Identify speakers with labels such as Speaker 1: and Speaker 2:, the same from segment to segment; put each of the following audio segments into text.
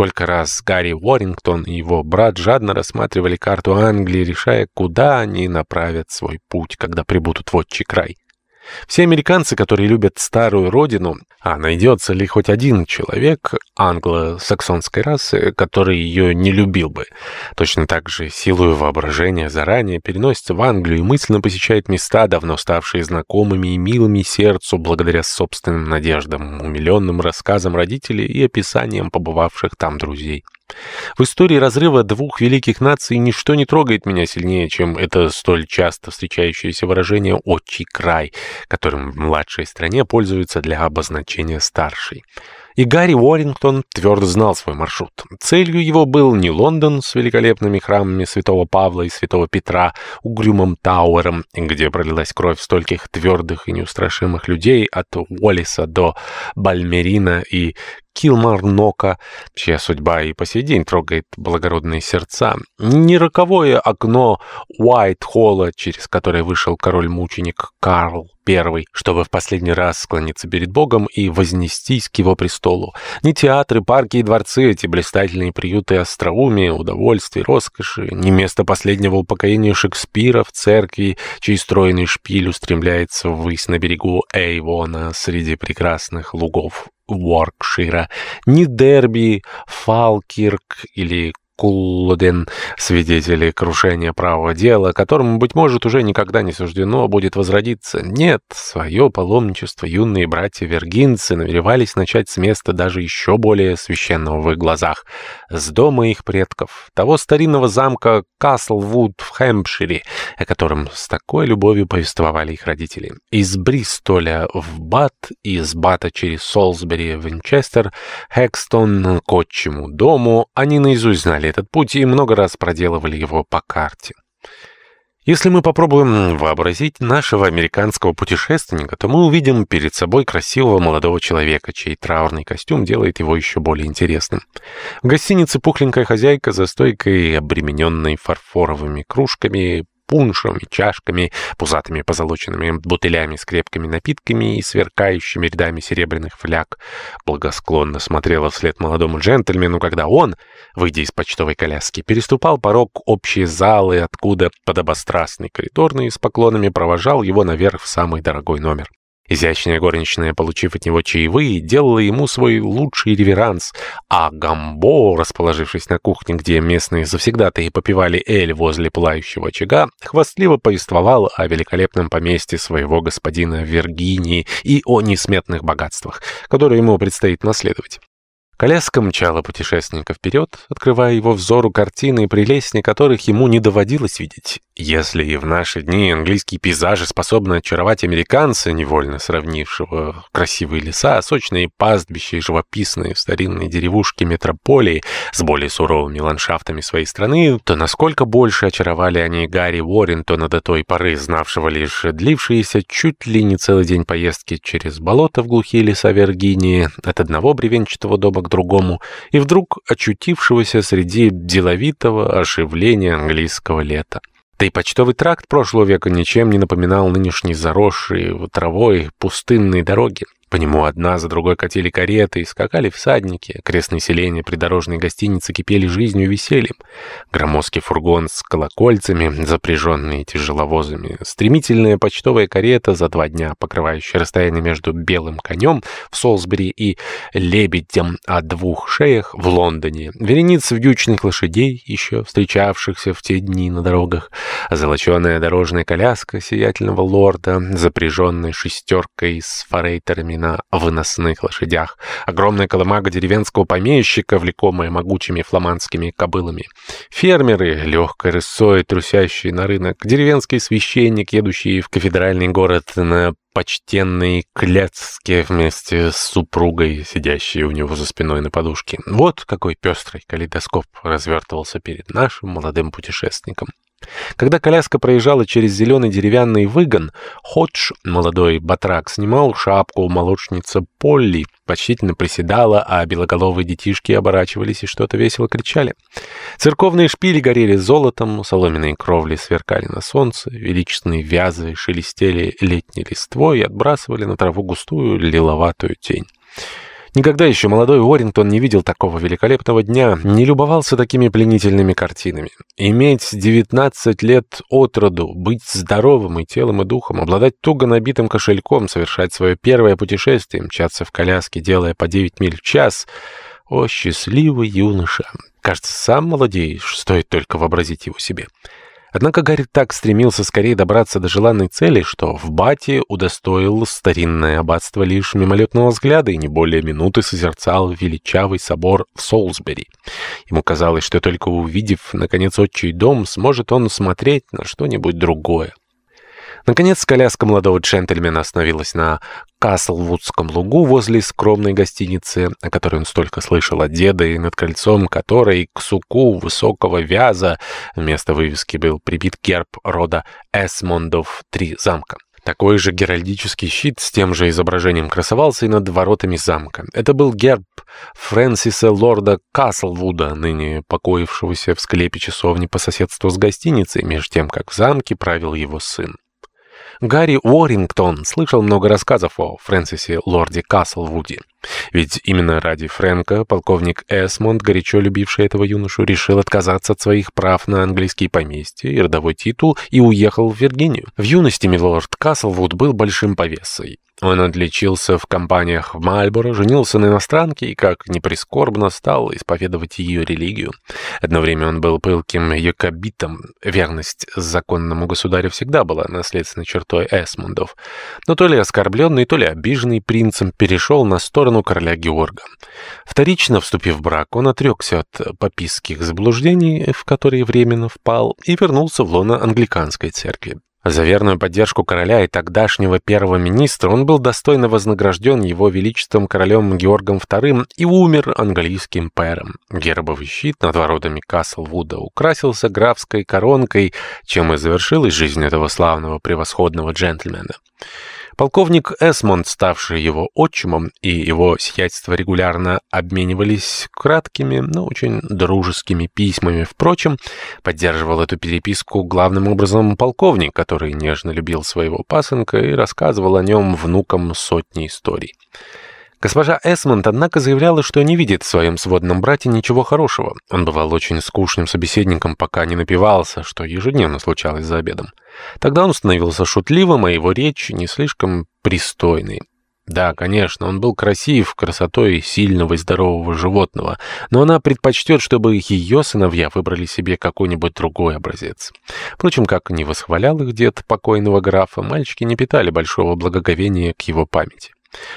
Speaker 1: Сколько раз Гарри Уоррингтон и его брат жадно рассматривали карту Англии, решая, куда они направят свой путь, когда прибудут в отчий край. Все американцы, которые любят старую родину, а найдется ли хоть один человек англо-саксонской расы, который ее не любил бы, точно так же силою воображения заранее переносится в Англию и мысленно посещает места, давно ставшие знакомыми и милыми сердцу благодаря собственным надеждам, умиленным рассказам родителей и описаниям побывавших там друзей. В истории разрыва двух великих наций ничто не трогает меня сильнее, чем это столь часто встречающееся выражение «отчий край», которым в младшей стране пользуются для обозначения старшей. И Гарри Уоррингтон твердо знал свой маршрут. Целью его был не Лондон с великолепными храмами святого Павла и святого Петра, угрюмым Тауэром, где пролилась кровь стольких твердых и неустрашимых людей от Уоллиса до Бальмерина и Килмарнока, чья судьба и по сей день трогает благородные сердца, не роковое окно Уайт-Холла, через которое вышел король-мученик Карл I, чтобы в последний раз склониться перед Богом и вознестись к его престолу. Не театры, парки и дворцы, эти блистательные приюты остроумия, удовольствий, роскоши, не место последнего упокоения Шекспира в церкви, чей стройный шпиль устремляется ввысь на берегу Эйвона среди прекрасных лугов Уоркшира, ни Дерби, Фалкирк или Куллоден, свидетели крушения правого дела, которому, быть может, уже никогда не суждено будет возродиться. Нет, свое паломничество юные братья-вергинцы намеревались начать с места даже еще более священного в их глазах, с дома их предков, того старинного замка Каслвуд в Хэмпшире, о котором с такой любовью повествовали их родители. Из Бристоля в Бат, из Бата через Солсбери в Винчестер, Хэкстон к отчему дому, они наизусть знали этот путь и много раз проделывали его по карте. Если мы попробуем вообразить нашего американского путешественника, то мы увидим перед собой красивого молодого человека, чей траурный костюм делает его еще более интересным. В гостинице пухленькая хозяйка за стойкой, обремененной фарфоровыми кружками, пуншем чашками, пузатыми позолоченными бутылями с крепкими напитками и сверкающими рядами серебряных фляг, благосклонно смотрела вслед молодому джентльмену, когда он, выйдя из почтовой коляски, переступал порог общей залы, откуда подобострастный коридорный с поклонами провожал его наверх в самый дорогой номер. Изящная горничная, получив от него чаевые, делала ему свой лучший реверанс, а Гамбо, расположившись на кухне, где местные завсегдатые попивали эль возле пылающего очага, хвастливо повествовал о великолепном поместье своего господина Виргинии и о несметных богатствах, которые ему предстоит наследовать. Коляска мчала путешественника вперед, открывая его взору картины, прелестней которых ему не доводилось видеть. Если и в наши дни английские пейзажи способны очаровать американца, невольно сравнившего красивые леса, сочные пастбища и живописные старинные деревушки метрополии с более суровыми ландшафтами своей страны, то насколько больше очаровали они Гарри Уоррентона до той поры, знавшего лишь длившиеся чуть ли не целый день поездки через болото в глухие леса Виргинии от одного бревенчатого дома к другому, и вдруг очутившегося среди деловитого оживления английского лета. Да и почтовый тракт прошлого века ничем не напоминал нынешней заросшей травой пустынной дороги. По нему одна за другой катили кареты скакали всадники. Крестные селения придорожной гостиницы кипели жизнью и весельем. Громоздкий фургон с колокольцами, запряженный тяжеловозами. Стремительная почтовая карета за два дня, покрывающая расстояние между белым конем в Солсбери и лебедем о двух шеях в Лондоне. Вереница вьючных лошадей, еще встречавшихся в те дни на дорогах. Золоченая дорожная коляска сиятельного лорда, запряженная шестеркой с форейтерами на выносных лошадях, огромная колымага деревенского помещика, влекомая могучими фламандскими кобылами, фермеры, легкой рысой, трусящие на рынок, деревенский священник, едущий в кафедральный город на почтенной Клецке вместе с супругой, сидящей у него за спиной на подушке. Вот какой пестрый калейдоскоп развертывался перед нашим молодым путешественником. Когда коляска проезжала через зеленый деревянный выгон, Ходж, молодой батрак, снимал шапку, молочница Полли почтительно приседала, а белоголовые детишки оборачивались и что-то весело кричали. Церковные шпили горели золотом, соломенные кровли сверкали на солнце, величественные вязы шелестели летней листвой и отбрасывали на траву густую лиловатую тень. Никогда еще молодой Уоррингтон не видел такого великолепного дня, не любовался такими пленительными картинами. Иметь 19 лет от роду, быть здоровым и телом, и духом, обладать туго набитым кошельком, совершать свое первое путешествие, мчаться в коляске, делая по 9 миль в час. О, счастливый юноша! Кажется, сам молодеешь, стоит только вообразить его себе. Однако Гарри так стремился скорее добраться до желанной цели, что в Бате удостоил старинное аббатство лишь мимолетного взгляда и не более минуты созерцал величавый собор в Солсбери. Ему казалось, что только увидев, наконец, отчий дом, сможет он смотреть на что-нибудь другое. Наконец, коляска молодого джентльмена остановилась на Каслвудском лугу возле скромной гостиницы, о которой он столько слышал от деда, и над кольцом которой к суку высокого вяза вместо вывески был прибит герб рода Эсмондов «Три замка». Такой же геральдический щит с тем же изображением красовался и над воротами замка. Это был герб Фрэнсиса лорда Каслвуда, ныне покоившегося в склепе часовни по соседству с гостиницей, между тем, как в замке правил его сын. Гарри Уоррингтон слышал много рассказов о Фрэнсисе лорде Каслвуде. Ведь именно ради Фрэнка полковник Эсмонд, горячо любивший этого юношу, решил отказаться от своих прав на английские поместья и родовой титул и уехал в Виргинию. В юности милорд Каслвуд был большим повесой. Он отличился в компаниях в Мальборо, женился на иностранке и, как ни прискорбно, стал исповедовать ее религию. Одно время он был пылким якобитом. Верность законному государю всегда была наследственной чертой Эсмундов. Но то ли оскорбленный, то ли обиженный принцем перешел на сторону короля Георга. Вторично вступив в брак, он отрекся от папистских заблуждений, в которые временно впал, и вернулся в лоно англиканской церкви. За верную поддержку короля и тогдашнего первого министра он был достойно вознагражден его величеством королем Георгом II и умер английским пэром. Гербовый щит над воротами Каслвуда украсился графской коронкой, чем и завершилась жизнь этого славного превосходного джентльмена. Полковник Эсмонд, ставший его отчимом, и его сиятельство регулярно обменивались краткими, но очень дружескими письмами. Впрочем, поддерживал эту переписку главным образом полковник, который нежно любил своего пасынка и рассказывал о нем внукам сотни историй. Госпожа Эсмонд, однако, заявляла, что не видит в своем сводном брате ничего хорошего. Он бывал очень скучным собеседником, пока не напивался, что ежедневно случалось за обедом. Тогда он становился шутливым, а его речь не слишком пристойной. Да, конечно, он был красив, красотой сильного и здорового животного, но она предпочтет, чтобы ее сыновья выбрали себе какой-нибудь другой образец. Впрочем, как не восхвалял их дед покойного графа, мальчики не питали большого благоговения к его памяти.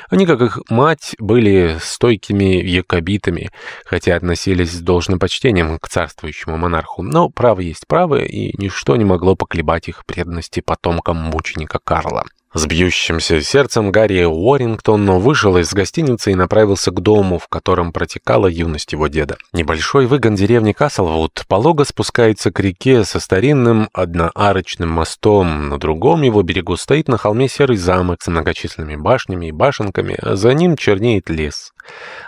Speaker 1: Они, как их мать, были стойкими якобитами, хотя относились с должным почтением к царствующему монарху, но право есть право, и ничто не могло поколебать их преданности потомкам мученика Карла. С бьющимся сердцем Гарри Уоррингтон вышел из гостиницы и направился к дому, в котором протекала юность его деда. Небольшой выгон деревни Каслвуд полого спускается к реке со старинным одноарочным мостом. На другом его берегу стоит на холме серый замок с многочисленными башнями и башенками, а за ним чернеет лес.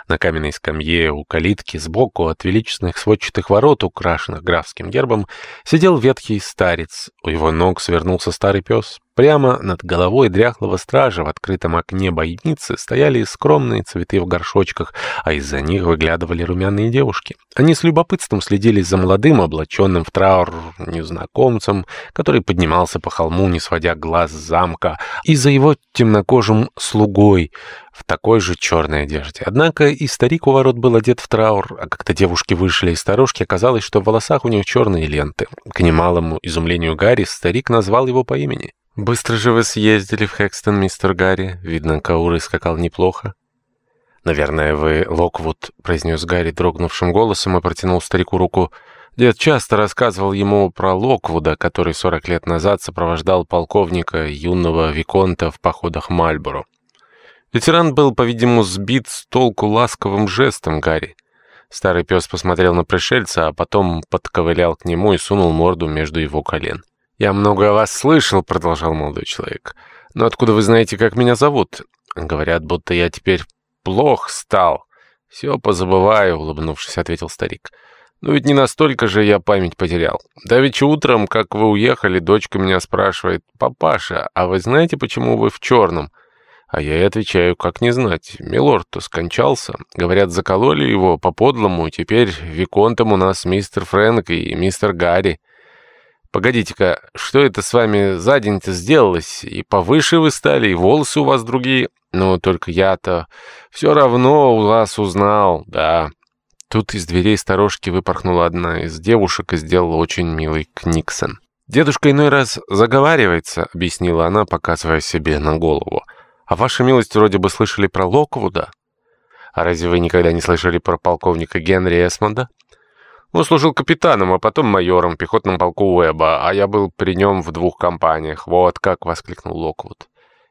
Speaker 1: На каменной скамье у калитки сбоку от величественных сводчатых ворот, украшенных графским гербом, сидел ветхий старец. У его ног свернулся старый пес. Прямо над головой дряхлого стража в открытом окне бойницы стояли скромные цветы в горшочках, а из-за них выглядывали румяные девушки. Они с любопытством следили за молодым, облаченным в траур незнакомцем, который поднимался по холму, не сводя глаз с замка, и за его темнокожим слугой в такой же черной одежде. Однако и старик у ворот был одет в траур, а когда девушки вышли из сторожки, оказалось, что в волосах у них черные ленты. К немалому изумлению Гарри старик назвал его по имени. «Быстро же вы съездили в Хэкстон, мистер Гарри. Видно, Кауры скакал неплохо». «Наверное, вы Локвуд», — произнес Гарри дрогнувшим голосом и протянул старику руку. Дед часто рассказывал ему про Локвуда, который сорок лет назад сопровождал полковника юного Виконта в походах Мальборо. Ветеран был, по-видимому, сбит с толку ласковым жестом Гарри. Старый пес посмотрел на пришельца, а потом подковылял к нему и сунул морду между его колен. «Я много о вас слышал», — продолжал молодой человек. «Но откуда вы знаете, как меня зовут?» «Говорят, будто я теперь плох стал». «Все позабываю», — улыбнувшись, ответил старик. «Но ведь не настолько же я память потерял. Да ведь утром, как вы уехали, дочка меня спрашивает, «Папаша, а вы знаете, почему вы в черном?» А я и отвечаю, как не знать. Милорд-то скончался. Говорят, закололи его по-подлому. Теперь виконтом у нас мистер Фрэнк и мистер Гарри. Погодите-ка, что это с вами за день-то сделалось? И повыше вы стали, и волосы у вас другие. Ну, только я-то все равно у вас узнал, да. Тут из дверей сторожки выпорхнула одна из девушек и сделала очень милый Книксон. «Дедушка иной раз заговаривается», — объяснила она, показывая себе на голову. «А ваша милость вроде бы слышали про Локвуда?» «А разве вы никогда не слышали про полковника Генри Эсмонда?» Он служил капитаном, а потом майором в пехотном полку Уэба, а я был при нем в двух компаниях. Вот как воскликнул Локвуд.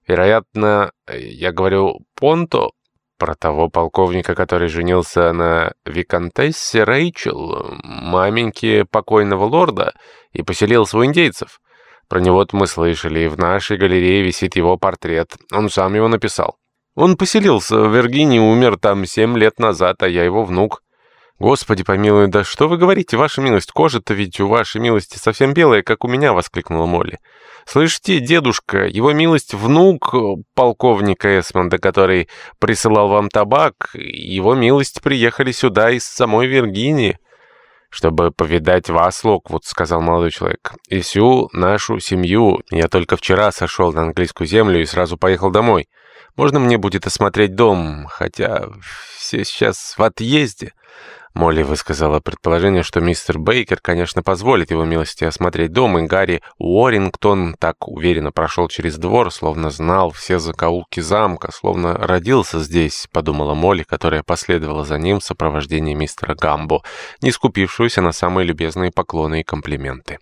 Speaker 1: Вероятно, я говорю Понто про того полковника, который женился на виконтессе Рэйчел, маменьке покойного лорда, и поселился у индейцев. Про него-то мы слышали, и в нашей галерее висит его портрет. Он сам его написал. Он поселился в Виргинии, умер там семь лет назад, а я его внук. «Господи помилуй, да что вы говорите, ваша милость? Кожа-то ведь у вашей милости совсем белая, как у меня!» — воскликнула Молли. «Слышите, дедушка, его милость внук полковника Эсмонда, который присылал вам табак, его милость приехали сюда из самой Виргинии». «Чтобы повидать вас, Локвуд», — сказал молодой человек, — «и всю нашу семью. Я только вчера сошел на английскую землю и сразу поехал домой. Можно мне будет осмотреть дом, хотя все сейчас в отъезде». Молли высказала предположение, что мистер Бейкер, конечно, позволит его милости осмотреть дом, и Гарри Уоррингтон так уверенно прошел через двор, словно знал все закоулки замка, словно родился здесь, подумала Молли, которая последовала за ним в сопровождении мистера Гамбо, не скупившегося на самые любезные поклоны и комплименты.